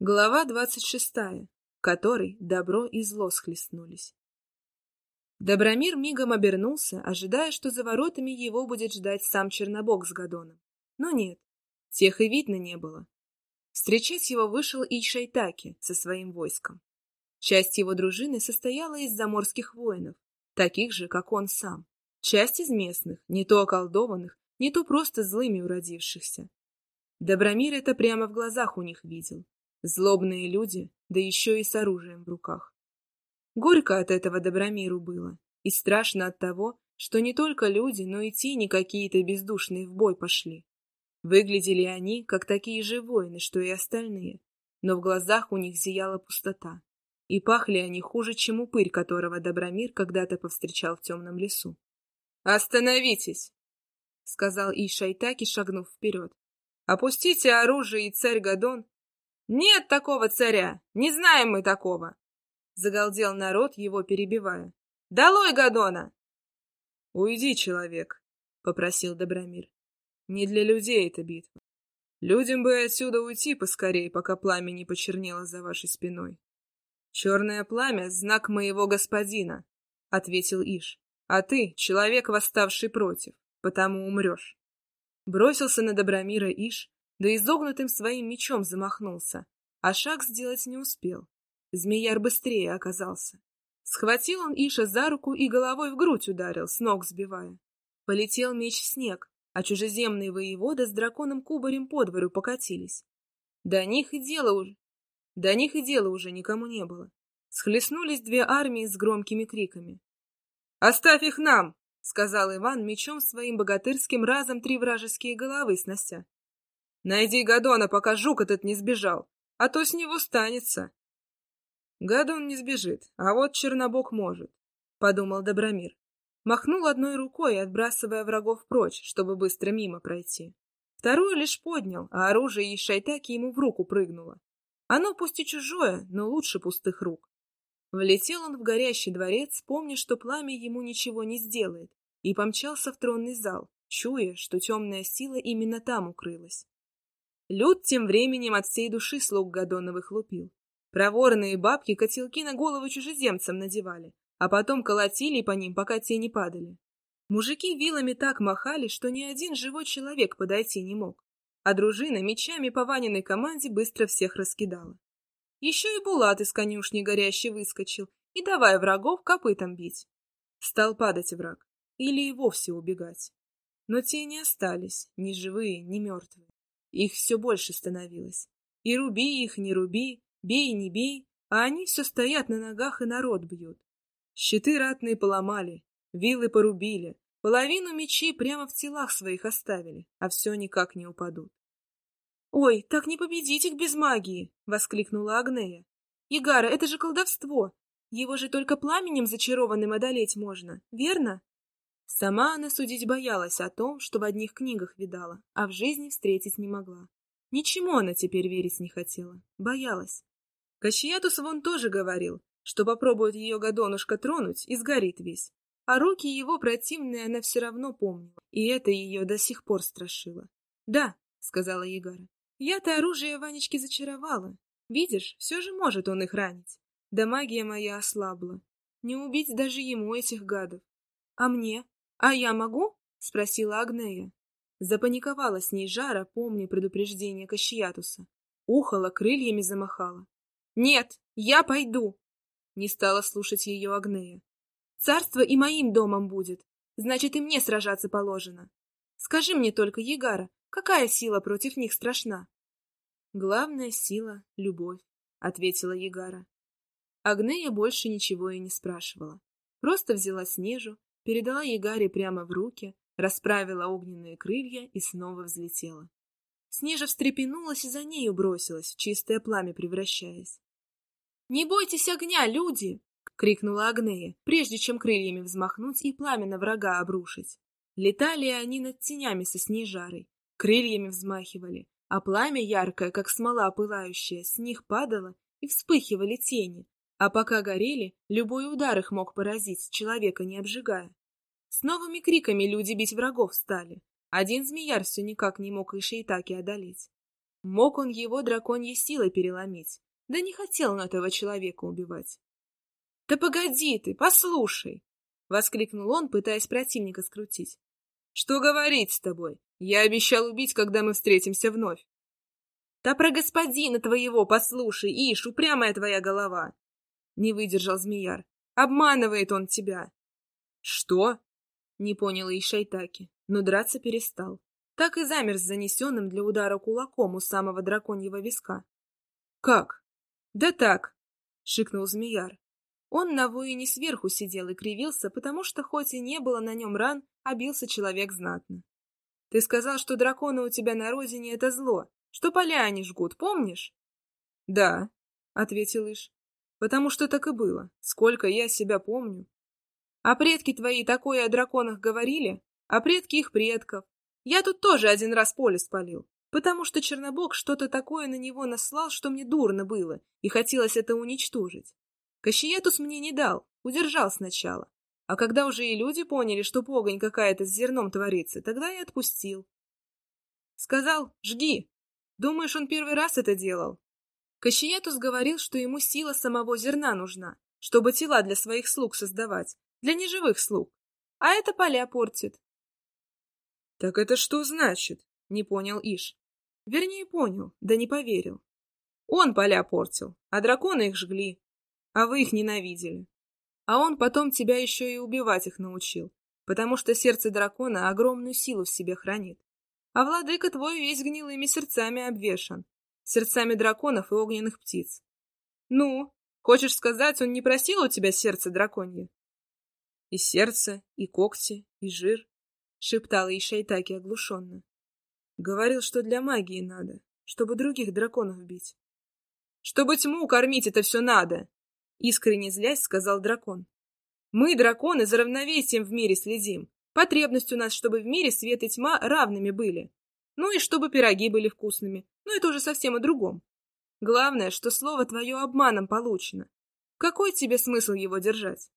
Глава двадцать шестая, в которой добро и зло схлестнулись. Добромир мигом обернулся, ожидая, что за воротами его будет ждать сам Чернобог с Гадоном. Но нет, тех и видно не было. Встречать его вышел и Шайтаки со своим войском. Часть его дружины состояла из заморских воинов, таких же, как он сам. Часть из местных, не то околдованных, не то просто злыми уродившихся. Добромир это прямо в глазах у них видел Злобные люди, да еще и с оружием в руках. Горько от этого Добромиру было, и страшно от того, что не только люди, но и тени какие-то бездушные в бой пошли. Выглядели они, как такие же воины, что и остальные, но в глазах у них зияла пустота, и пахли они хуже, чем упырь, которого Добромир когда-то повстречал в темном лесу. «Остановитесь!» — сказал Ишайтаки, шагнув вперед. «Опустите оружие, и царь Гадон «Нет такого царя! Не знаем мы такого!» Загалдел народ, его перебивая. «Долой Гадона!» «Уйди, человек!» — попросил Добромир. «Не для людей эта битва. Людям бы отсюда уйти поскорее, пока пламя не почернело за вашей спиной». «Черное пламя — знак моего господина», — ответил Иш. «А ты — человек, восставший против, потому умрешь». Бросился на Добромира Иш, да изогнутым своим мечом замахнулся, а шаг сделать не успел. Змеяр быстрее оказался. Схватил он Иша за руку и головой в грудь ударил, с ног сбивая. Полетел меч в снег, а чужеземные воеводы с драконом кубарем по двору покатились. До них и дела уже... До них и дела уже никому не было. Схлестнулись две армии с громкими криками. «Оставь их нам!» — сказал Иван мечом своим богатырским разом три вражеские головы снося. Найди Гадона, пока жук этот не сбежал, а то с него станется. Гадон не сбежит, а вот Чернобог может, — подумал Добромир. Махнул одной рукой, отбрасывая врагов прочь, чтобы быстро мимо пройти. Вторую лишь поднял, а оружие из шайтаки ему в руку прыгнуло. Оно пусть и чужое, но лучше пустых рук. Влетел он в горящий дворец, помня, что пламя ему ничего не сделает, и помчался в тронный зал, чуя, что темная сила именно там укрылась. Люд тем временем от всей души слуг Гадоновых лупил. Проворные бабки котелки на голову чужеземцам надевали, а потом колотили по ним, пока те не падали. Мужики вилами так махали, что ни один живой человек подойти не мог, а дружина мечами по Ваниной команде быстро всех раскидала. Еще и Булат из конюшни горящий выскочил и давай врагов копытом бить. Стал падать враг, или и вовсе убегать. Но те не остались, ни живые, ни мертвые. Их все больше становилось. И руби их, не руби, бей, не бей, а они все стоят на ногах и народ бьют. Щиты ратные поломали, вилы порубили, половину мечей прямо в телах своих оставили, а все никак не упадут. «Ой, так не победить их без магии!» — воскликнула Агнея. «Игара, это же колдовство! Его же только пламенем зачарованным одолеть можно, верно?» Сама она судить боялась о том, что в одних книгах видала, а в жизни встретить не могла. Ничему она теперь верить не хотела, боялась. Кащиятус вон тоже говорил, что попробует ее гадонушка тронуть и сгорит весь. А руки его противные она все равно помнила, и это ее до сих пор страшило. «Да», — сказала Егара, — «я-то оружие Ванечки зачаровала. Видишь, все же может он их ранить. Да магия моя ослабла. Не убить даже ему этих гадов. А мне? «А я могу?» — спросила Агнея. Запаниковала с ней жара, помня предупреждение Кащиятуса. Ухала, крыльями замахала. «Нет, я пойду!» Не стала слушать ее Агнея. «Царство и моим домом будет, значит, и мне сражаться положено. Скажи мне только, Егара, какая сила против них страшна?» «Главная сила — любовь», — ответила Егара. Агнея больше ничего и не спрашивала. Просто взяла Снежу, передала Егаре прямо в руки, расправила огненные крылья и снова взлетела. Снежа встрепенулась и за нею бросилась, в чистое пламя превращаясь. «Не бойтесь огня, люди!» — крикнула Агнея, прежде чем крыльями взмахнуть и пламя на врага обрушить. Летали они над тенями со снежарой, крыльями взмахивали, а пламя яркое, как смола пылающая, с них падало и вспыхивали тени, а пока горели, любой удар их мог поразить, человека не обжигая. С новыми криками люди бить врагов стали. Один змеяр все никак не мог и Шейтаки одолеть. Мог он его драконьей силой переломить, да не хотел он этого человека убивать. — Да погоди ты, послушай! — воскликнул он, пытаясь противника скрутить. — Что говорить с тобой? Я обещал убить, когда мы встретимся вновь. — Да про господина твоего послушай, Иш, упрямая твоя голова! — не выдержал змеяр. — Обманывает он тебя. — Что? — не понял Ишайтаки, но драться перестал. Так и замер с занесенным для удара кулаком у самого драконьего виска. — Как? — Да так, — шикнул змеяр. Он на воине сверху сидел и кривился, потому что хоть и не было на нем ран, а бился человек знатно. — Ты сказал, что драконы у тебя на родине — это зло, что поля они жгут, помнишь? — Да, — ответил Иш, — потому что так и было, сколько я себя помню. А предки твои такое о драконах говорили? А предки их предков? Я тут тоже один раз поле спалил, потому что Чернобог что-то такое на него наслал, что мне дурно было, и хотелось это уничтожить. Кащиетус мне не дал, удержал сначала. А когда уже и люди поняли, что погонь какая-то с зерном творится, тогда и отпустил. Сказал, жги. Думаешь, он первый раз это делал? Кащиетус говорил, что ему сила самого зерна нужна, чтобы тела для своих слуг создавать, для неживых слуг. А это поля портит. — Так это что значит? — не понял Иш. Вернее, понял, да не поверил. Он поля портил, а драконы их жгли, а вы их ненавидели. А он потом тебя еще и убивать их научил, потому что сердце дракона огромную силу в себе хранит. А владыка твой весь гнилыми сердцами обвешан, сердцами драконов и огненных птиц. Ну, хочешь сказать, он не просил у тебя сердце драконье? И сердце, и когти, и жир, — шептала Ишайтаки оглушенно. Говорил, что для магии надо, чтобы других драконов бить. — Чтобы тьму кормить это все надо! — искренне злясь сказал дракон. — Мы, драконы, за равновесием в мире следим. Потребность у нас, чтобы в мире свет и тьма равными были. Ну и чтобы пироги были вкусными. Ну это уже совсем о другом. Главное, что слово твое обманом получено. Какой тебе смысл его держать?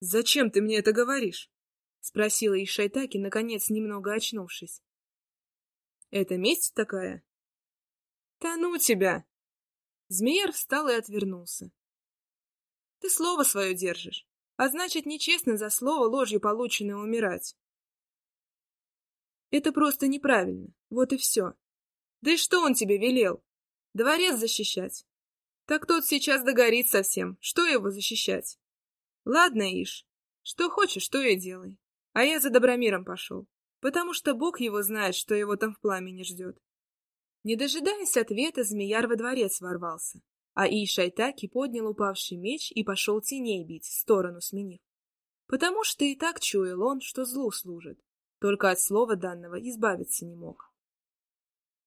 «Зачем ты мне это говоришь?» — спросила Ишайтаки, наконец немного очнувшись. «Это месть такая?» «Да ну тебя!» Змеер встал и отвернулся. «Ты слово свое держишь, а значит, нечестно за слово ложью полученное умирать. Это просто неправильно, вот и все. Да и что он тебе велел? Дворец защищать? Так тот сейчас догорит совсем, что его защищать? Ладно, Иш, что хочешь, то и делай. А я за Добромиром пошел, потому что Бог его знает, что его там в пламени ждет. Не дожидаясь ответа, змеяр во дворец ворвался, а Ишайтаки поднял упавший меч и пошел теней бить, сторону сменив. Потому что и так чуял он, что злу служит, только от слова данного избавиться не мог.